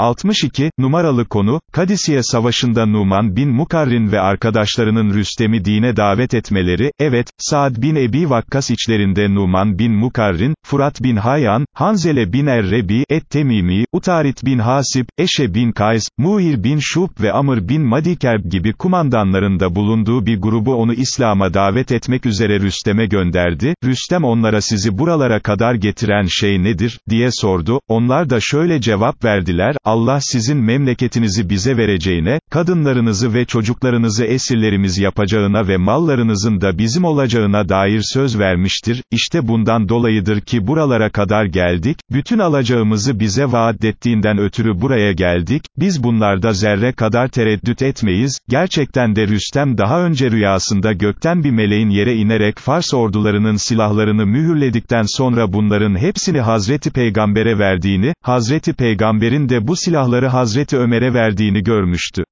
62, numaralı konu, Kadisiye Savaşı'nda Numan bin Mukarrin ve arkadaşlarının Rüstem'i dine davet etmeleri, evet, Saad bin Ebi Vakkas içlerinde Numan bin Mukarrin, Furat bin Hayyan, Hanzele bin Errebi, Et-Temimi, Utarit bin Hasip, Eşe bin Kays, Muhir bin Şub ve Amr bin Madikerb gibi kumandanlarında bulunduğu bir grubu onu İslam'a davet etmek üzere Rüstem'e gönderdi, Rüstem onlara sizi buralara kadar getiren şey nedir, diye sordu, onlar da şöyle cevap verdiler, Allah sizin memleketinizi bize vereceğine, kadınlarınızı ve çocuklarınızı esirlerimiz yapacağına ve mallarınızın da bizim olacağına dair söz vermiştir, işte bundan dolayıdır ki buralara kadar geldik, bütün alacağımızı bize vaat ettiğinden ötürü buraya geldik, biz bunlarda zerre kadar tereddüt etmeyiz, gerçekten de Rüstem daha önce rüyasında gökten bir meleğin yere inerek Fars ordularının silahlarını mühürledikten sonra bunların hepsini Hazreti Peygamber'e verdiğini, Hazreti Peygamber'in de bu silahları Hazreti Ömer'e verdiğini görmüştü.